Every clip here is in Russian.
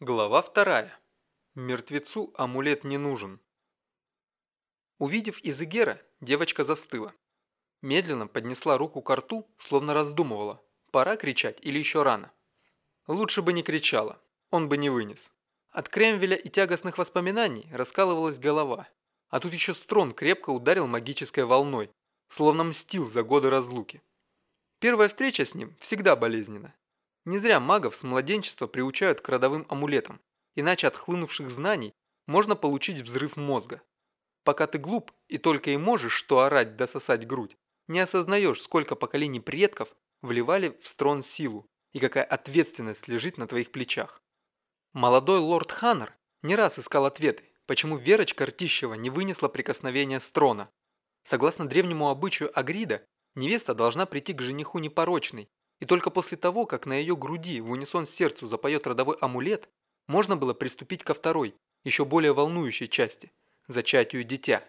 Глава вторая. Мертвецу амулет не нужен. Увидев Изегера, девочка застыла. Медленно поднесла руку к рту, словно раздумывала, пора кричать или еще рано. Лучше бы не кричала, он бы не вынес. От кремвеля и тягостных воспоминаний раскалывалась голова, а тут еще строн крепко ударил магической волной, словно мстил за годы разлуки. Первая встреча с ним всегда болезненна. Не зря магов с младенчества приучают к родовым амулетам, иначе от хлынувших знаний можно получить взрыв мозга. Пока ты глуп и только и можешь что орать да сосать грудь, не осознаешь, сколько поколений предков вливали в строн силу и какая ответственность лежит на твоих плечах. Молодой лорд Ханнер не раз искал ответы, почему Верочка Ртищева не вынесла прикосновения с трона. Согласно древнему обычаю Агрида, невеста должна прийти к жениху непорочной, и только после того, как на ее груди в унисон сердцу запоет родовой амулет, можно было приступить ко второй, еще более волнующей части – зачатию дитя.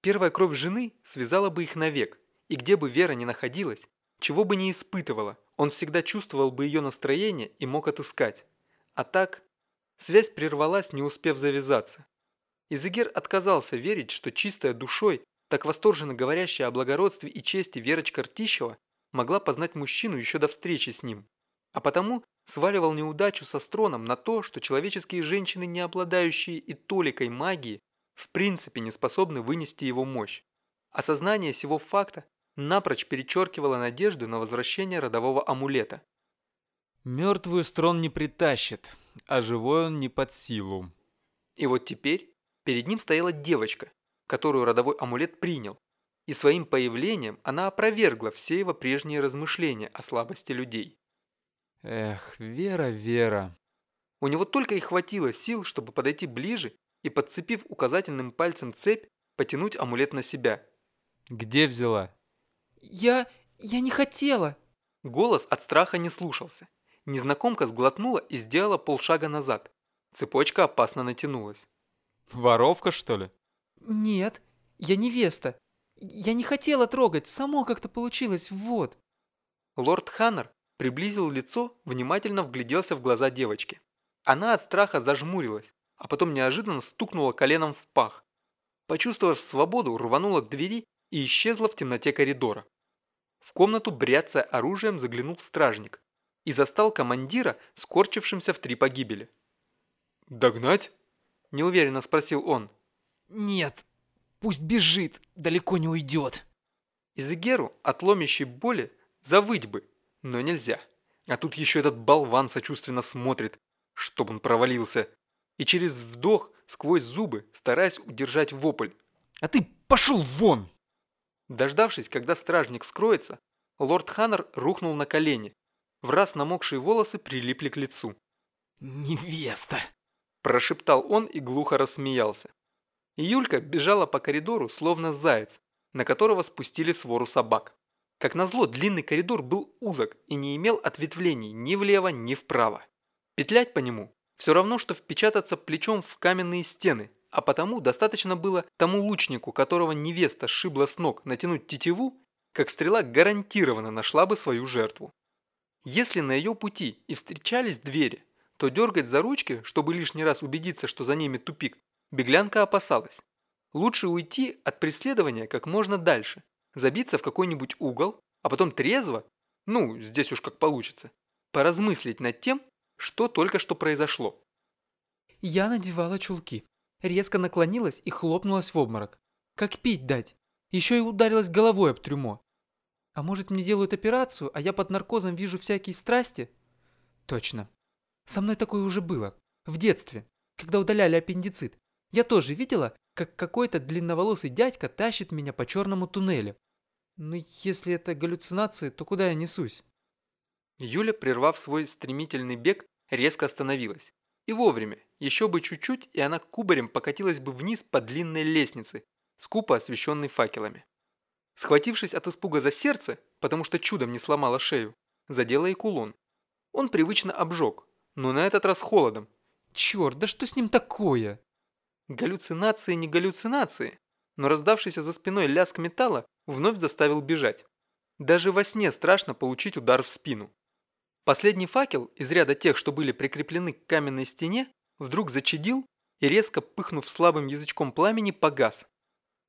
Первая кровь жены связала бы их навек, и где бы Вера ни находилась, чего бы ни испытывала, он всегда чувствовал бы ее настроение и мог отыскать. А так, связь прервалась, не успев завязаться. Изегер отказался верить, что чистая душой, так восторженно говорящая о благородстве и чести Верочка Ртищева, могла познать мужчину еще до встречи с ним, а потому сваливал неудачу со строном на то, что человеческие женщины, не обладающие и толикой магии, в принципе не способны вынести его мощь. Осознание сего факта напрочь перечеркивало надежду на возвращение родового амулета. Мертвую строн не притащит, а живой он не под силу. И вот теперь перед ним стояла девочка, которую родовой амулет принял, и своим появлением она опровергла все его прежние размышления о слабости людей. Эх, Вера, Вера. У него только и хватило сил, чтобы подойти ближе и, подцепив указательным пальцем цепь, потянуть амулет на себя. Где взяла? Я... я не хотела. Голос от страха не слушался. Незнакомка сглотнула и сделала полшага назад. Цепочка опасно натянулась. Воровка, что ли? Нет, я невеста. Я не хотела трогать, само как-то получилось, вот. Лорд Ханнер приблизил лицо, внимательно вгляделся в глаза девочки. Она от страха зажмурилась, а потом неожиданно стукнула коленом в пах. Почувствовав свободу, рванула к двери и исчезла в темноте коридора. В комнату, бряцая оружием, заглянул стражник и застал командира, скорчившимся в три погибели. «Догнать?» – неуверенно спросил он. «Нет, Пусть бежит, далеко не уйдет. Изегеру от ломящей боли завыть бы, но нельзя. А тут еще этот болван сочувственно смотрит, чтобы он провалился. И через вдох сквозь зубы, стараясь удержать вопль. «А ты пошел вон!» Дождавшись, когда стражник скроется, лорд Ханнер рухнул на колени. В раз намокшие волосы прилипли к лицу. «Невеста!» Прошептал он и глухо рассмеялся. И Юлька бежала по коридору, словно заяц, на которого спустили свору собак. Как назло, длинный коридор был узок и не имел ответвлений ни влево, ни вправо. Петлять по нему все равно, что впечататься плечом в каменные стены, а потому достаточно было тому лучнику, которого невеста сшибла с ног, натянуть тетиву, как стрела гарантированно нашла бы свою жертву. Если на ее пути и встречались двери, то дергать за ручки, чтобы лишний раз убедиться, что за ними тупик, Беглянка опасалась. Лучше уйти от преследования как можно дальше, забиться в какой-нибудь угол, а потом трезво, ну, здесь уж как получится, поразмыслить над тем, что только что произошло. Я надевала чулки, резко наклонилась и хлопнулась в обморок. Как пить дать? Еще и ударилась головой об трюмо. А может мне делают операцию, а я под наркозом вижу всякие страсти? Точно. Со мной такое уже было. В детстве, когда удаляли аппендицит. Я тоже видела, как какой-то длинноволосый дядька тащит меня по черному туннелю. Но если это галлюцинации, то куда я несусь? Юля, прервав свой стремительный бег, резко остановилась. И вовремя, еще бы чуть-чуть, и она кубарем покатилась бы вниз по длинной лестнице, скупо освещенной факелами. Схватившись от испуга за сердце, потому что чудом не сломала шею, задела и кулон. Он привычно обжег, но на этот раз холодом. Черт, да что с ним такое? Галлюцинации не галлюцинации, но раздавшийся за спиной лязг металла вновь заставил бежать. Даже во сне страшно получить удар в спину. Последний факел из ряда тех, что были прикреплены к каменной стене, вдруг зачадил и резко пыхнув слабым язычком пламени, погас.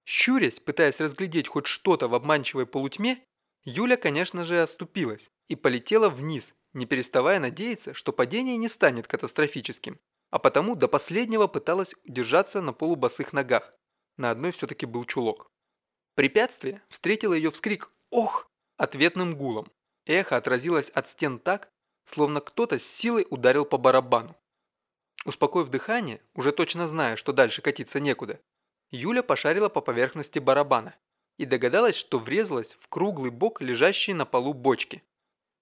Щурясь, пытаясь разглядеть хоть что-то в обманчивой полутьме, Юля, конечно же, оступилась и полетела вниз, не переставая надеяться, что падение не станет катастрофическим, а потому до последнего пыталась удержаться на полубосых ногах. На одной все-таки был чулок. Препятствие встретило ее вскрик «Ох!» ответным гулом. Эхо отразилось от стен так, словно кто-то с силой ударил по барабану. Успокоив дыхание, уже точно зная, что дальше катиться некуда, Юля пошарила по поверхности барабана и догадалась, что врезалась в круглый бок лежащей на полу бочки.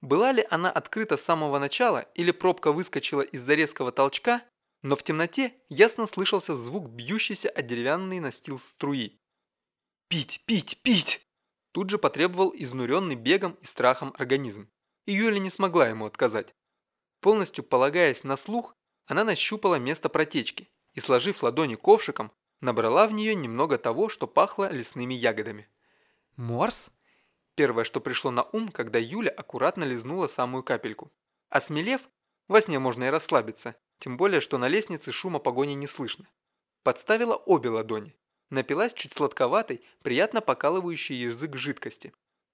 Была ли она открыта с самого начала или пробка выскочила из-за резкого толчка, но в темноте ясно слышался звук бьющейся о деревянный настил струи. «Пить, пить, пить!» Тут же потребовал изнуренный бегом и страхом организм, и Юля не смогла ему отказать. Полностью полагаясь на слух, она нащупала место протечки и, сложив ладони ковшиком, набрала в нее немного того, что пахло лесными ягодами. Морс? Первое, что пришло на ум, когда Юля аккуратно лизнула самую капельку. Осмелев, во сне можно и расслабиться, тем более, что на лестнице шума погони не слышно. Подставила обе ладони. Напилась чуть сладковатой, приятно покалывающей язык жидкости.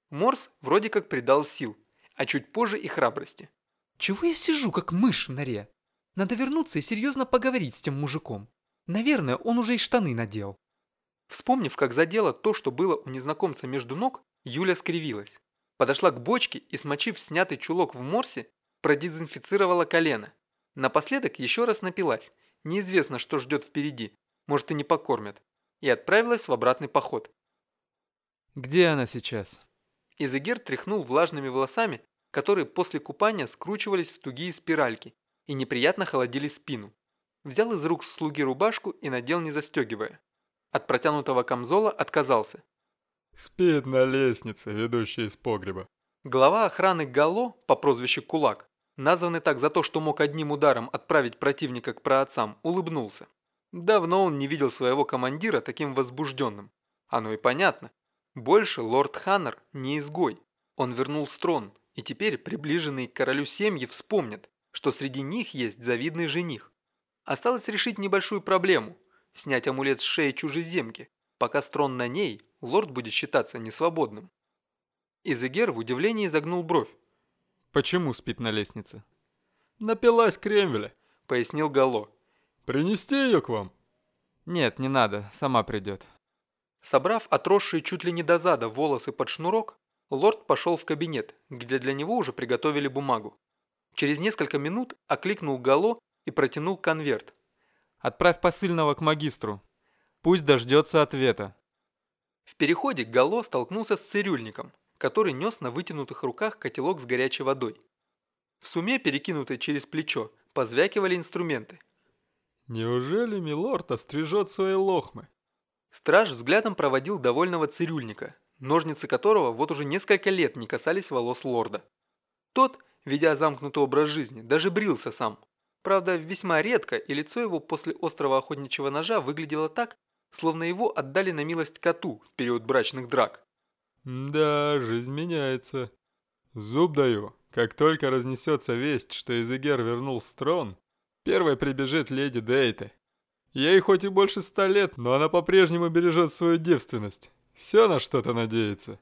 Морс вроде как придал сил, а чуть позже и храбрости. Чего я сижу, как мышь в норе? Надо вернуться и серьезно поговорить с тем мужиком. Наверное, он уже и штаны надел. Вспомнив, как задело то, что было у незнакомца между ног, Юля скривилась. Подошла к бочке и, смочив снятый чулок в морсе, продезинфицировала колено. Напоследок еще раз напилась. Неизвестно, что ждет впереди. Может и не покормят. И отправилась в обратный поход. Где она сейчас? Изегер тряхнул влажными волосами, которые после купания скручивались в тугие спиральки и неприятно холодили спину. Взял из рук слуги рубашку и надел не застегивая. От протянутого камзола отказался. «Спит на лестнице, ведущей из погреба». Глава охраны Гало по прозвищу Кулак, названный так за то, что мог одним ударом отправить противника к праотцам, улыбнулся. Давно он не видел своего командира таким возбужденным. Оно и понятно. Больше лорд Ханнер не изгой. Он вернул строн, и теперь приближенные к королю семьи вспомнят, что среди них есть завидный жених. Осталось решить небольшую проблему – снять амулет с шеи чужеземки, пока строн на ней, лорд будет считаться несвободным. Изегер в удивлении загнул бровь. Почему спит на лестнице? «Напилась кремвеля», – пояснил Гало. «Принести ее к вам?» Нет, не надо, сама придет. Собрав отросшие чуть ли не до зада волосы под шнурок, лорд пошел в кабинет, где для него уже приготовили бумагу. Через несколько минут окликнул Гало и протянул конверт. Отправь посыльного к магистру. Пусть дождется ответа. В переходе Гало столкнулся с цирюльником, который нес на вытянутых руках котелок с горячей водой. В суме, перекинутой через плечо, позвякивали инструменты. «Неужели милорд острижет свои лохмы?» Страж взглядом проводил довольного цирюльника, ножницы которого вот уже несколько лет не касались волос лорда. Тот, ведя замкнутый образ жизни, даже брился сам. Правда, весьма редко, и лицо его после острого охотничьего ножа выглядело так, словно его отдали на милость коту в период брачных драк. «Да, жизнь меняется. Зуб даю, как только разнесется весть, что Изегер вернул строн, первой прибежит леди Дейте. Ей хоть и больше ста лет, но она по-прежнему бережет свою девственность. Все на что-то надеется».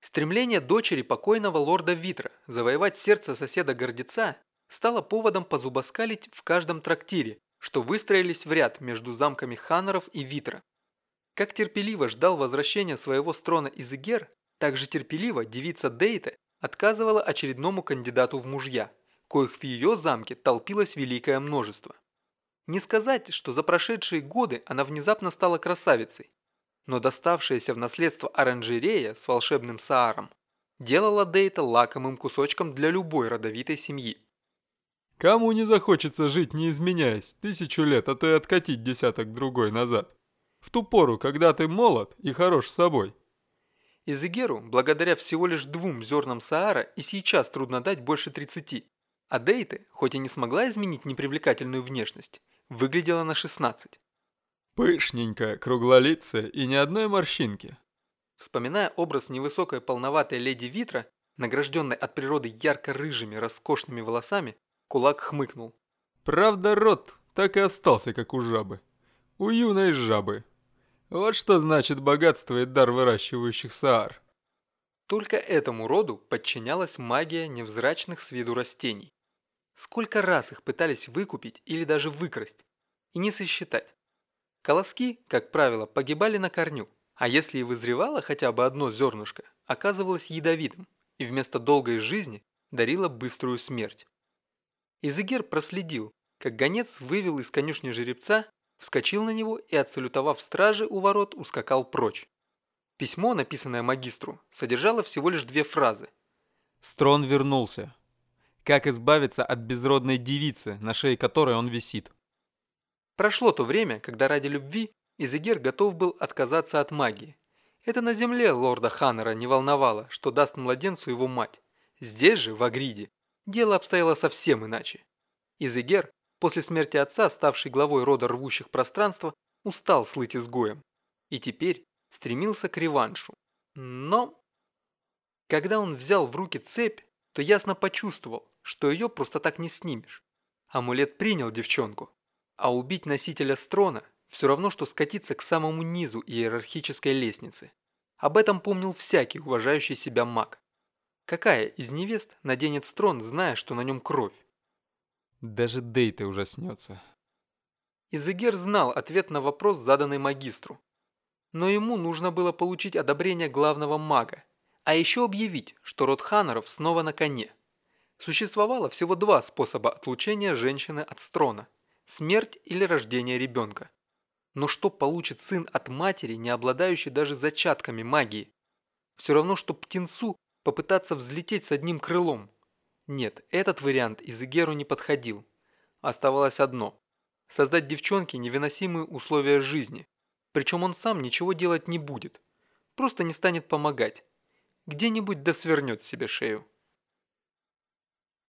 Стремление дочери покойного лорда Витра завоевать сердце соседа-гордеца стало поводом позубоскалить в каждом трактире, что выстроились в ряд между замками Ханнеров и Витра. Как терпеливо ждал возвращения своего строна Изегер, так же терпеливо девица Дейта отказывала очередному кандидату в мужья, коих в ее замке толпилось великое множество. Не сказать, что за прошедшие годы она внезапно стала красавицей, но доставшаяся в наследство оранжерея с волшебным сааром делала Дейта лакомым кусочком для любой родовитой семьи. Кому не захочется жить, не изменяясь, тысячу лет, а то и откатить десяток другой назад? В ту пору, когда ты молод и хорош собой. Изегеру, благодаря всего лишь двум зернам Саара, и сейчас трудно дать больше 30. А Дейте, хоть и не смогла изменить непривлекательную внешность, выглядела на 16. Пышненькая, круглолицая и ни одной морщинки. Вспоминая образ невысокой полноватой леди Витра, награжденной от природы ярко-рыжими роскошными волосами, кулак хмыкнул. Правда, рот так и остался, как у жабы. У юной жабы. Вот что значит богатство и дар выращивающих саар. Только этому роду подчинялась магия невзрачных с виду растений. Сколько раз их пытались выкупить или даже выкрасть, и не сосчитать. Колоски, как правило, погибали на корню, а если и вызревало хотя бы одно зернышко, оказывалось ядовитым и вместо долгой жизни дарило быструю смерть. Изегер проследил, как гонец вывел из конюшни жеребца, вскочил на него и, отсалютовав стражи у ворот, ускакал прочь. Письмо, написанное магистру, содержало всего лишь две фразы. Строн вернулся. Как избавиться от безродной девицы, на шее которой он висит? Прошло то время, когда ради любви Изегер готов был отказаться от магии. Это на земле лорда Ханнера не волновало, что даст младенцу его мать. Здесь же, в Агриде, дело обстояло совсем иначе. Изегер после смерти отца, ставший главой рода рвущих пространства, устал слыть изгоем и теперь стремился к реваншу. Но, когда он взял в руки цепь, то ясно почувствовал, что ее просто так не снимешь. Амулет принял девчонку, а убить носителя строна все равно, что скатиться к самому низу иерархической лестницы. Об этом помнил всякий уважающий себя маг. Какая из невест наденет строн, зная, что на нем кровь? Даже Дейте ужаснется. Изегер знал ответ на вопрос, заданный магистру. Но ему нужно было получить одобрение главного мага, а еще объявить, что род Ханнеров снова на коне. Существовало всего два способа отлучения женщины от строна – смерть или рождение ребенка. Но что получит сын от матери, не обладающей даже зачатками магии? Все равно, что птенцу попытаться взлететь с одним крылом – нет, этот вариант Изегеру не подходил. Оставалось одно – создать девчонке невыносимые условия жизни. Причем он сам ничего делать не будет. Просто не станет помогать. Где-нибудь да свернет себе шею.